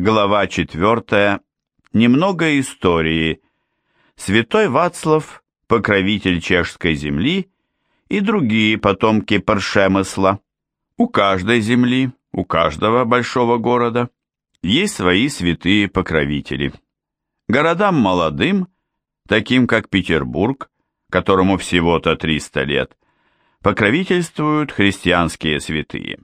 Глава 4. Немного истории. Святой Вацлав, покровитель чешской земли и другие потомки Паршемысла. У каждой земли, у каждого большого города есть свои святые покровители. Городам молодым, таким как Петербург, которому всего-то 300 лет, покровительствуют христианские святые.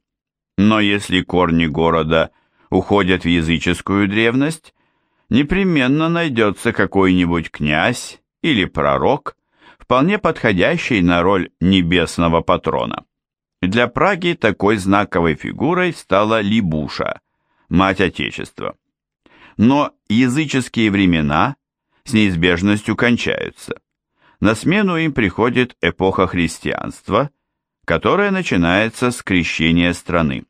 Но если корни города – уходят в языческую древность, непременно найдется какой-нибудь князь или пророк, вполне подходящий на роль небесного патрона. Для Праги такой знаковой фигурой стала Либуша, мать Отечества. Но языческие времена с неизбежностью кончаются. На смену им приходит эпоха христианства, которая начинается с крещения страны.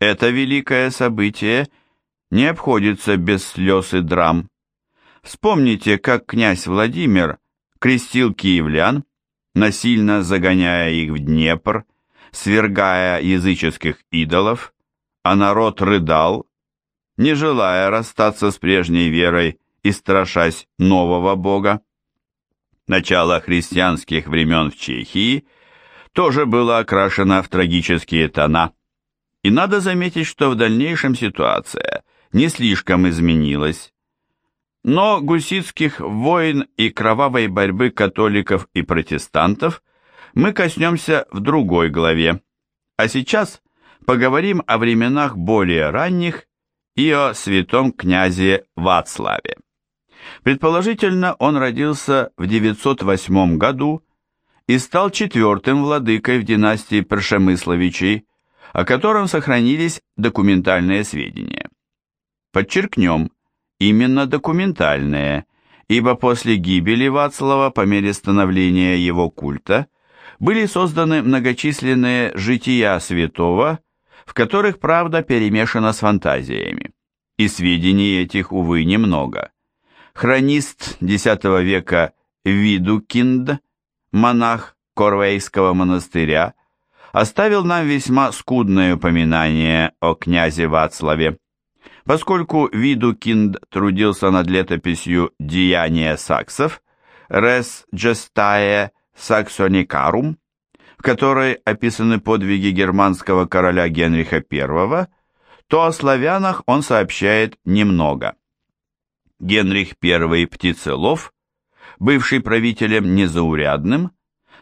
Это великое событие не обходится без слез и драм. Вспомните, как князь Владимир крестил киевлян, насильно загоняя их в Днепр, свергая языческих идолов, а народ рыдал, не желая расстаться с прежней верой и страшась нового бога. Начало христианских времен в Чехии тоже было окрашено в трагические тона – и надо заметить, что в дальнейшем ситуация не слишком изменилась. Но гуситских войн и кровавой борьбы католиков и протестантов мы коснемся в другой главе. А сейчас поговорим о временах более ранних и о святом князе Вацлаве. Предположительно, он родился в 908 году и стал четвертым владыкой в династии Першемысловичей, о котором сохранились документальные сведения. Подчеркнем, именно документальные, ибо после гибели Вацлава по мере становления его культа были созданы многочисленные жития святого, в которых правда перемешана с фантазиями. И сведений этих, увы, немного. Хронист X века Видукинд, монах Корвейского монастыря, оставил нам весьма скудное упоминание о князе Вацлаве. Поскольку Видукинд трудился над летописью «Деяния саксов» «Res Gestae Saxonicarum», в которой описаны подвиги германского короля Генриха I, то о славянах он сообщает немного. Генрих I Птицелов, бывший правителем незаурядным,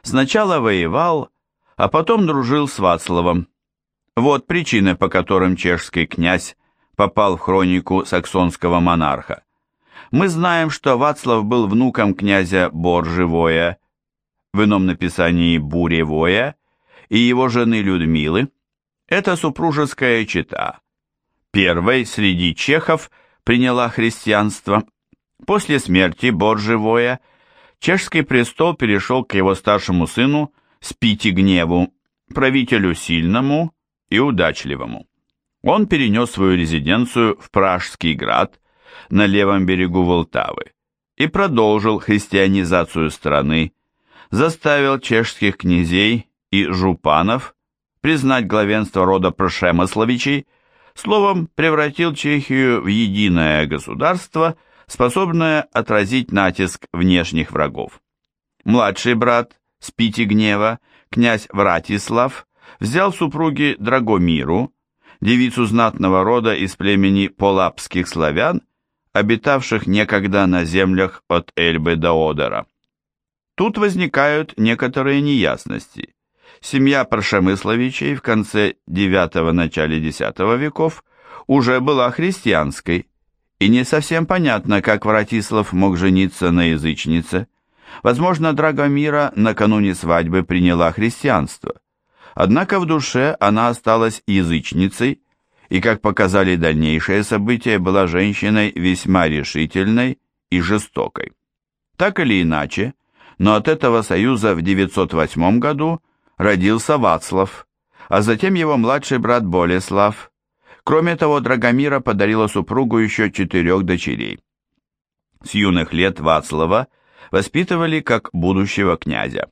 сначала воевал а потом дружил с Вацлавом. Вот причины, по которым чешский князь попал в хронику саксонского монарха. Мы знаем, что Вацлав был внуком князя Боржевоя, в ином написании Буревоя, и его жены Людмилы. Это супружеская чета. Первой среди чехов приняла христианство. После смерти Боржевоя чешский престол перешел к его старшему сыну Спите гневу, правителю сильному и удачливому. Он перенес свою резиденцию в Пражский град на левом берегу Волтавы и продолжил христианизацию страны, заставил чешских князей и жупанов признать главенство рода Прошемысловичей, словом, превратил Чехию в единое государство, способное отразить натиск внешних врагов. Младший брат Спитигнева, князь Вратислав, взял супруги Драгомиру, девицу знатного рода из племени полапских славян, обитавших некогда на землях от Эльбы до Одера. Тут возникают некоторые неясности. Семья Паршемысловичей в конце IX – начале X веков уже была христианской, и не совсем понятно, как Вратислав мог жениться на язычнице. Возможно, Драгомира накануне свадьбы приняла христианство. Однако в душе она осталась язычницей и, как показали дальнейшие события, была женщиной весьма решительной и жестокой. Так или иначе, но от этого союза в 908 году родился Вацлав, а затем его младший брат Болеслав. Кроме того, Драгомира подарила супругу еще четырех дочерей. С юных лет Вацлава воспитывали как будущего князя.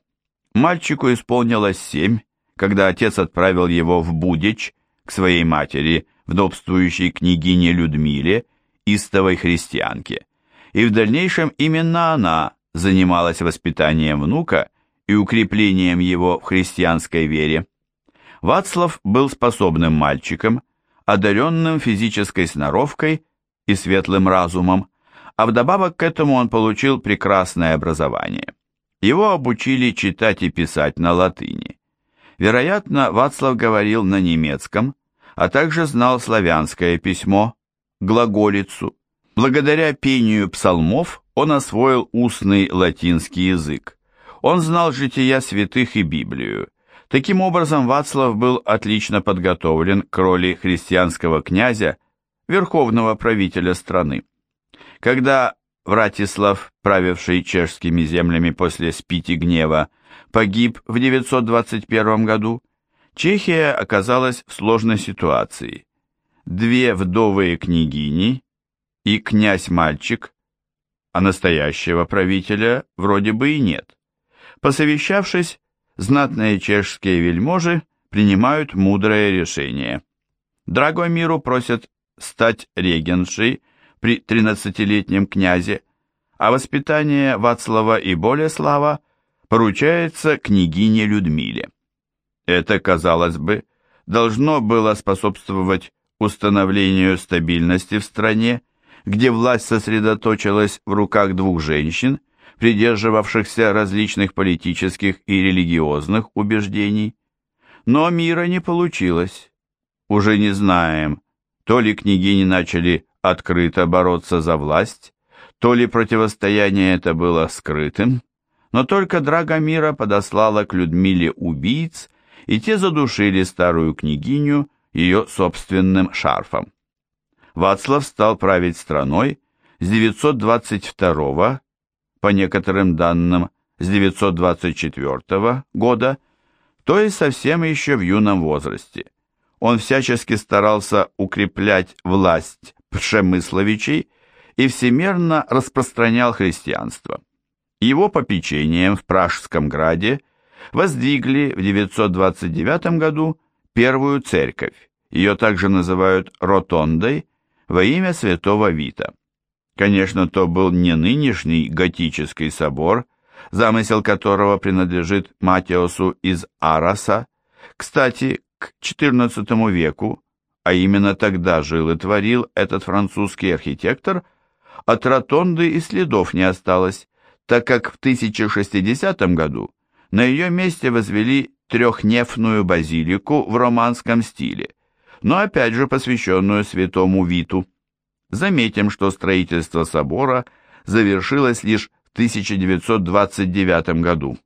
Мальчику исполнилось семь, когда отец отправил его в Будич к своей матери, вдобствующей княгине Людмиле, истовой христианке, и в дальнейшем именно она занималась воспитанием внука и укреплением его в христианской вере. Вацлав был способным мальчиком, одаренным физической сноровкой и светлым разумом, а вдобавок к этому он получил прекрасное образование. Его обучили читать и писать на латыни. Вероятно, Вацлав говорил на немецком, а также знал славянское письмо, глаголицу. Благодаря пению псалмов он освоил устный латинский язык. Он знал жития святых и Библию. Таким образом, Вацлав был отлично подготовлен к роли христианского князя, верховного правителя страны. Когда Вратислав, правивший чешскими землями после Спити гнева, погиб в 921 году, Чехия оказалась в сложной ситуации. Две вдовые княгини и князь-мальчик, а настоящего правителя вроде бы и нет. Посовещавшись, знатные чешские вельможи принимают мудрое решение. Драгомиру просят стать регеншей при 13-летнем князе, а воспитание Вацлава и Болеслава поручается княгине Людмиле. Это, казалось бы, должно было способствовать установлению стабильности в стране, где власть сосредоточилась в руках двух женщин, придерживавшихся различных политических и религиозных убеждений. Но мира не получилось. Уже не знаем, то ли княгини начали открыто бороться за власть, то ли противостояние это было скрытым, но только Драгомира подослала к Людмиле убийц, и те задушили старую княгиню ее собственным шарфом. Вацлав стал править страной с 922 по некоторым данным, с 924 года, то есть совсем еще в юном возрасте. Он всячески старался укреплять власть Пшемысловичей и всемерно распространял христианство. Его попечением в Пражском граде воздвигли в 929 году первую церковь, ее также называют Ротондой, во имя святого Вита. Конечно, то был не нынешний готический собор, замысел которого принадлежит Матиосу из Араса. Кстати, к XIV веку, а именно тогда жил и творил этот французский архитектор, от ротонды и следов не осталось, так как в 1060 году на ее месте возвели трехнефную базилику в романском стиле, но опять же посвященную святому Виту. Заметим, что строительство собора завершилось лишь в 1929 году.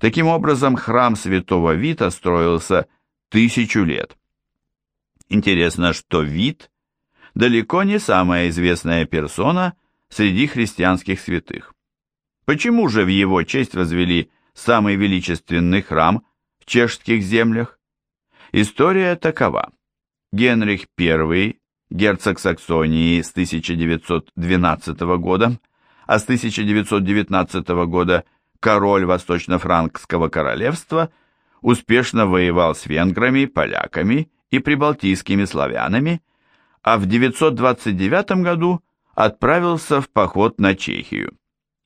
Таким образом, храм святого Вита строился тысячу лет. Интересно, что Вит далеко не самая известная персона среди христианских святых. Почему же в его честь возвели самый величественный храм в чешских землях? История такова. Генрих I, герцог Саксонии с 1912 года, а с 1919 года король Восточно-Франкского королевства, успешно воевал с венграми, поляками и прибалтийскими славянами, а в 929 году отправился в поход на Чехию.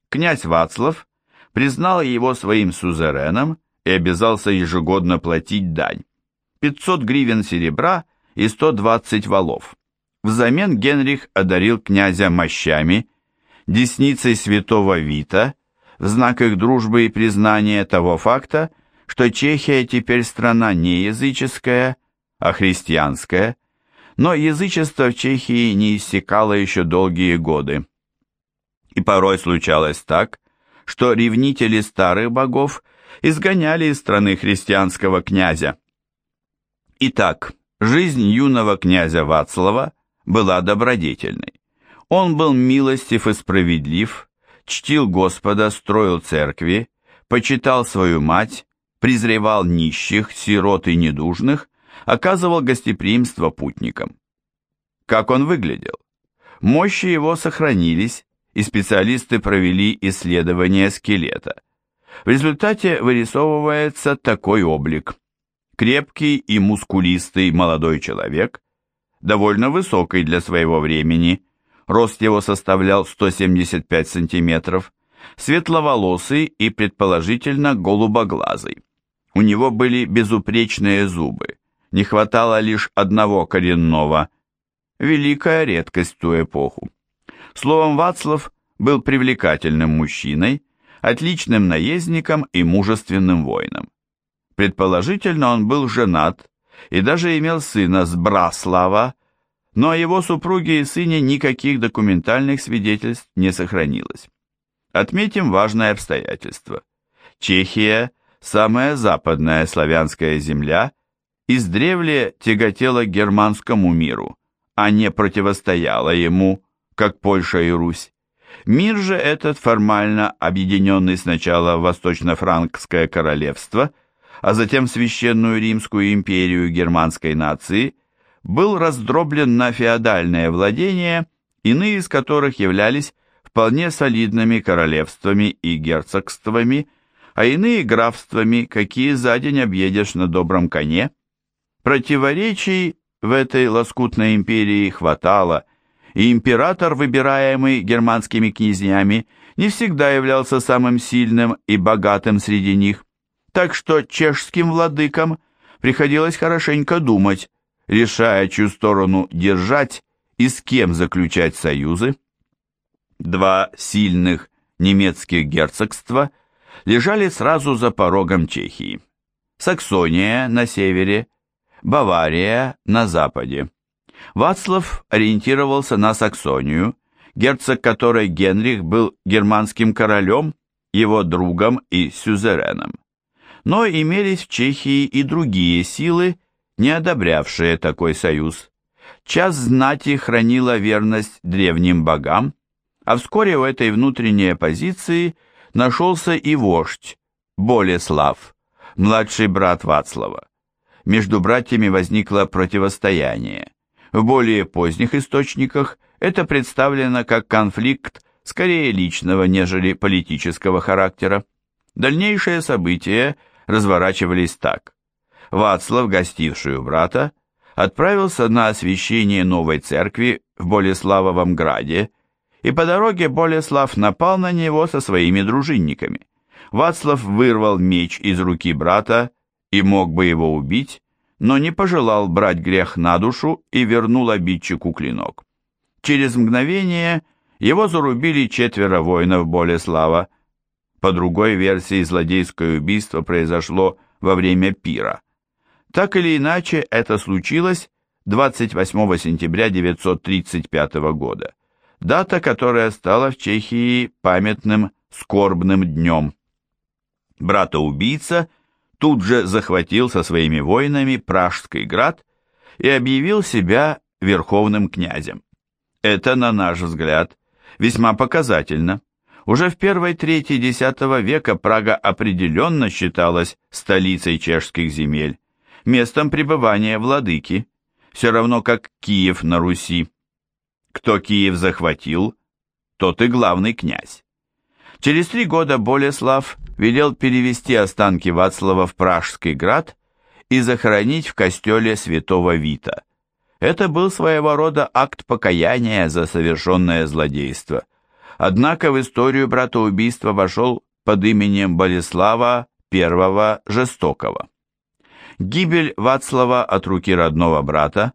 Князь Вацлав признал его своим сузереном и обязался ежегодно платить дань. 500 гривен серебра и 120 валов. Взамен Генрих одарил князя мощами, десницей святого Вита, в знак их дружбы и признания того факта, что Чехия теперь страна не языческая, а христианская, но язычество в Чехии не иссякало еще долгие годы. И порой случалось так, что ревнители старых богов изгоняли из страны христианского князя. Итак, жизнь юного князя Вацлава была добродетельной. Он был милостив и справедлив, чтил Господа, строил церкви, почитал свою мать, презревал нищих, сирот и недужных, оказывал гостеприимство путникам. Как он выглядел? Мощи его сохранились, и специалисты провели исследование скелета. В результате вырисовывается такой облик. Крепкий и мускулистый молодой человек, довольно высокий для своего времени, рост его составлял 175 сантиметров, светловолосый и, предположительно, голубоглазый. У него были безупречные зубы, не хватало лишь одного коренного, великая редкость ту эпоху. Словом, Вацлав был привлекательным мужчиной, отличным наездником и мужественным воином. Предположительно, он был женат и даже имел сына с Браслава, но о его супруге и сыне никаких документальных свидетельств не сохранилось. Отметим важное обстоятельство. Чехия – самая западная славянская земля, издревле тяготела германскому миру, а не противостояла ему, как Польша и Русь. Мир же этот, формально объединенный сначала в Восточно-Франкское королевство, а затем в Священную Римскую империю германской нации, был раздроблен на феодальные владения, иные из которых являлись вполне солидными королевствами и герцогствами, а иные графствами, какие за день объедешь на добром коне. Противоречий в этой лоскутной империи хватало – и император, выбираемый германскими князьями, не всегда являлся самым сильным и богатым среди них, так что чешским владыкам приходилось хорошенько думать, решая, чью сторону держать и с кем заключать союзы. Два сильных немецких герцогства лежали сразу за порогом Чехии. Саксония на севере, Бавария на западе. Вацлав ориентировался на Саксонию, герцог которой Генрих был германским королем, его другом и сюзереном. Но имелись в Чехии и другие силы, не одобрявшие такой союз. Часть знати хранила верность древним богам, а вскоре у этой внутренней оппозиции нашелся и вождь, Болеслав, младший брат Вацлава. Между братьями возникло противостояние. В более поздних источниках это представлено как конфликт скорее личного, нежели политического характера. Дальнейшие события разворачивались так. Вацлав, гостивший у брата, отправился на освящение новой церкви в Болеславовом граде, и по дороге Болеслав напал на него со своими дружинниками. Вацлав вырвал меч из руки брата и мог бы его убить, но не пожелал брать грех на душу и вернул обидчику клинок. Через мгновение его зарубили четверо воинов Болеслава. По другой версии, злодейское убийство произошло во время пира. Так или иначе, это случилось 28 сентября 935 года, дата, которая стала в Чехии памятным скорбным днем. Брата-убийца – тут же захватил со своими воинами Пражский град и объявил себя верховным князем. Это, на наш взгляд, весьма показательно. Уже в первой трети X века Прага определенно считалась столицей чешских земель, местом пребывания владыки, все равно как Киев на Руси. Кто Киев захватил, тот и главный князь. Через три года Болеслав велел перевести останки Вацлава в Пражский град и захоронить в костеле святого Вита. Это был своего рода акт покаяния за совершенное злодейство. Однако в историю братоубийства вошел под именем Болеслава I Жестокого. Гибель Вацлава от руки родного брата,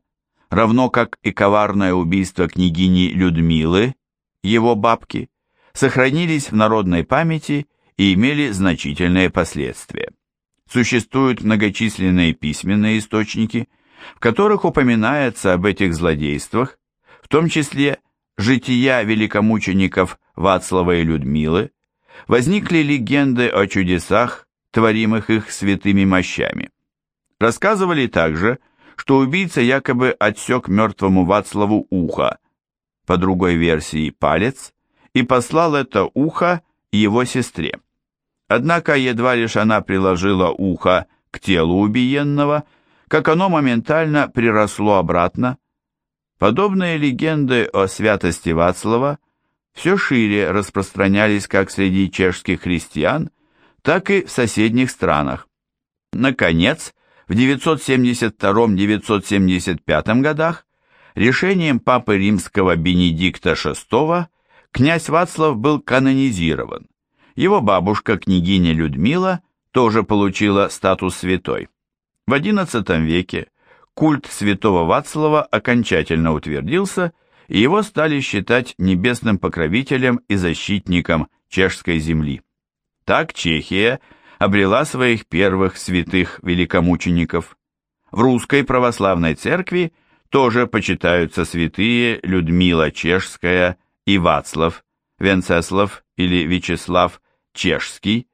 равно как и коварное убийство княгини Людмилы, его бабки, сохранились в народной памяти и имели значительные последствия. Существуют многочисленные письменные источники, в которых упоминается об этих злодействах, в том числе жития великомучеников Вацлава и Людмилы, возникли легенды о чудесах, творимых их святыми мощами. Рассказывали также, что убийца якобы отсек мертвому Вацлаву ухо, по другой версии палец, и послал это ухо его сестре. Однако едва лишь она приложила ухо к телу убиенного, как оно моментально приросло обратно. Подобные легенды о святости Вацлава все шире распространялись как среди чешских христиан, так и в соседних странах. Наконец, в 972-975 годах Решением папы римского Бенедикта VI князь Вацлав был канонизирован. Его бабушка, княгиня Людмила, тоже получила статус святой. В XI веке культ святого Вацлава окончательно утвердился, и его стали считать небесным покровителем и защитником чешской земли. Так Чехия обрела своих первых святых великомучеников. В русской православной церкви тоже почитаются святые Людмила Чешская и Вацлав, Венцеслав или Вячеслав Чешский.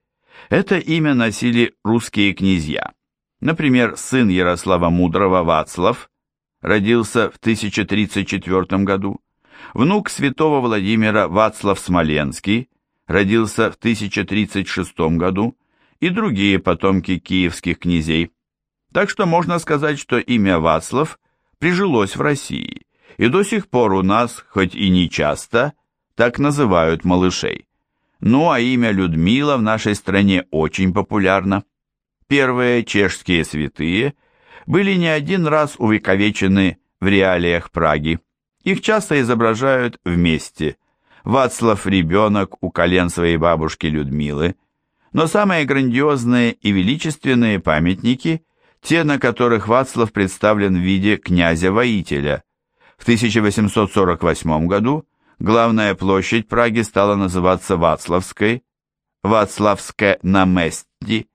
Это имя носили русские князья. Например, сын Ярослава Мудрого Вацлав родился в 1034 году, внук святого Владимира Вацлав Смоленский родился в 1036 году и другие потомки киевских князей. Так что можно сказать, что имя Вацлав прижилось в России, и до сих пор у нас, хоть и не часто, так называют малышей. Ну а имя Людмила в нашей стране очень популярно. Первые чешские святые были не один раз увековечены в реалиях Праги. Их часто изображают вместе. Вацлав – ребенок у колен своей бабушки Людмилы. Но самые грандиозные и величественные памятники – те, на которых Вацлав представлен в виде князя-воителя. В 1848 году главная площадь Праги стала называться Вацлавской, Вацлавская на Мести,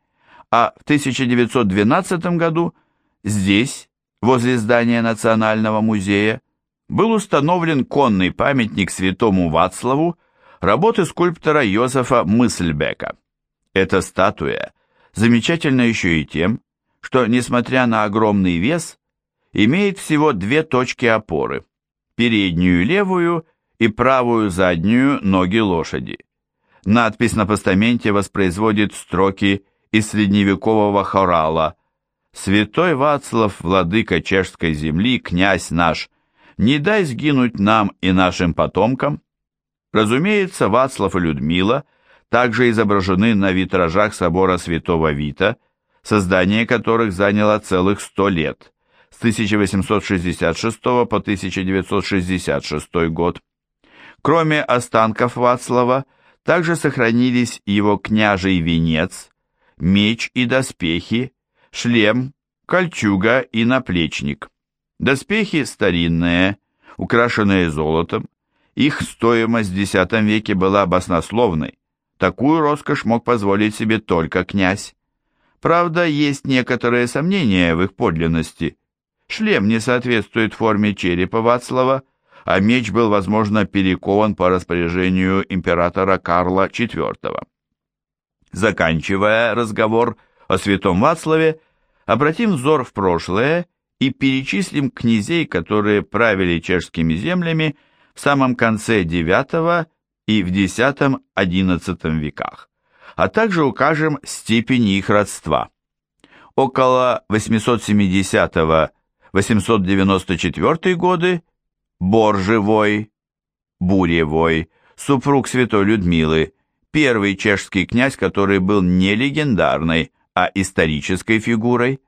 а в 1912 году здесь, возле здания Национального музея, был установлен конный памятник святому Вацлаву работы скульптора Йозефа Мысльбека. Эта статуя замечательна еще и тем, что, несмотря на огромный вес, имеет всего две точки опоры – переднюю левую и правую заднюю ноги лошади. Надпись на постаменте воспроизводит строки из средневекового хорала «Святой Вацлав, владыка чешской земли, князь наш, не дай сгинуть нам и нашим потомкам». Разумеется, Вацлав и Людмила также изображены на витражах собора Святого Вита – создание которых заняло целых сто лет, 1866 по 1966 год. Кроме останков Вацлава, также сохранились его княжий венец, меч и доспехи, шлем, кольчуга и наплечник. Доспехи старинные, украшенные золотом, их стоимость в X веке была баснословной, такую роскошь мог позволить себе только князь. Правда, есть некоторые сомнения в их подлинности. Шлем не соответствует форме черепа Вацлава, а меч был, возможно, перекован по распоряжению императора Карла IV. Заканчивая разговор о святом Вацлаве, обратим взор в прошлое и перечислим князей, которые правили чешскими землями в самом конце IX и в X-XI веках а также укажем степень их родства. Около 870-894 годы Боржевой, Буревой, супруг святой Людмилы, первый чешский князь, который был не легендарной, а исторической фигурой.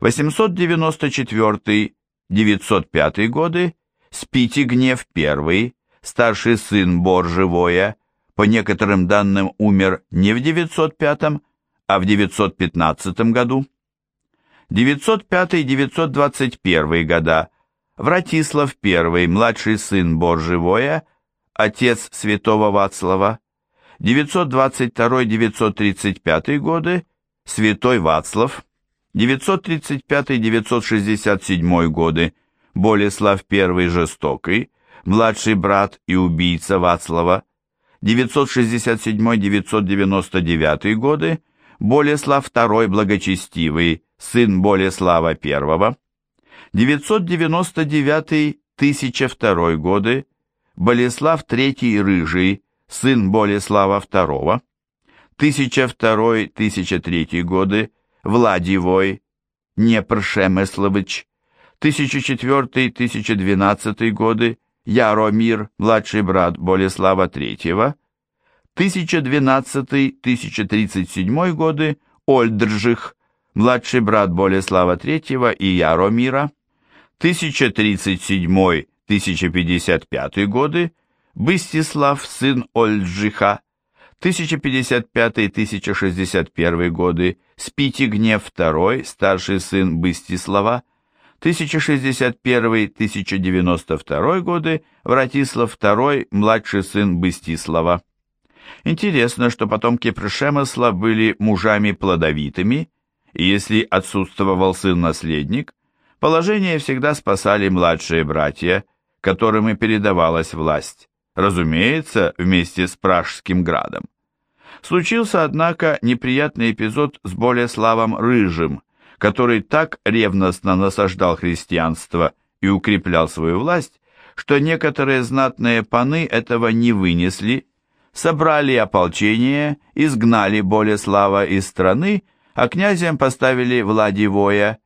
894-905 годы Спитигнев I, старший сын Боржевоя, по некоторым данным умер не в 905, а в 915 году. 905-921 года. Вратислав I, младший сын Боржевоя, отец святого Вацлава, 922-935 годы святой Вацлав, 935-967 годы Болеслав I Жестокий, младший брат и убийца Вацлава, 967-999 годы Болеслав II Благочестивый, сын Болеслава I, 999-1002 годы. Болеслав III Рыжий, сын Болеслава II, 1002-1003 годы. Владивой, Непршемыслович, 1004-1012 годы. Яромир, младший брат Болеслава III, 1012-1037 годы. Ольдржих, младший брат Болеслава III и Яромира, 1037-1055 годы. Быстислав, сын Ольджиха, 1055-1061 годы. Спитигнев II, старший сын Быстислава, 1061-1092 годы. Вратислав II, младший сын Быстислава. Интересно, что потомки Пршемысла были мужами плодовитыми, и если отсутствовал сын-наследник, положение всегда спасали младшие братья, которым и передавалась власть, разумеется, вместе с Пражским градом. Случился, однако, неприятный эпизод с Болеславом Рыжим, который так ревностно насаждал христианство и укреплял свою власть, что некоторые знатные паны этого не вынесли, собрали ополчение, изгнали Болеслава из страны, а князем поставили Владивоя,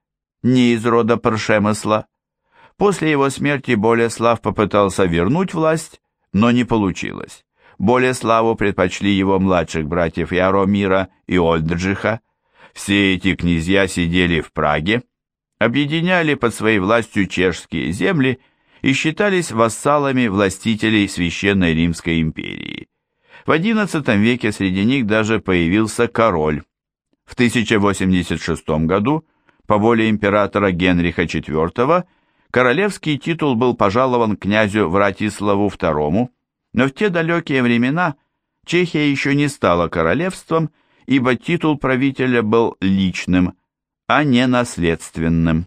не из рода Паршемысла. После его смерти Болеслав попытался вернуть власть, но не получилось. Болеславу предпочли его младших братьев Яромира и Ольджиха. Все эти князья сидели в Праге, объединяли под своей властью чешские земли и считались вассалами властителей Священной Римской империи. В XI веке среди них даже появился король. В 1086 году, по воле императора Генриха IV, королевский титул был пожалован князю Вратиславу II, но в те далекие времена Чехия еще не стала королевством, ибо титул правителя был личным, а не наследственным.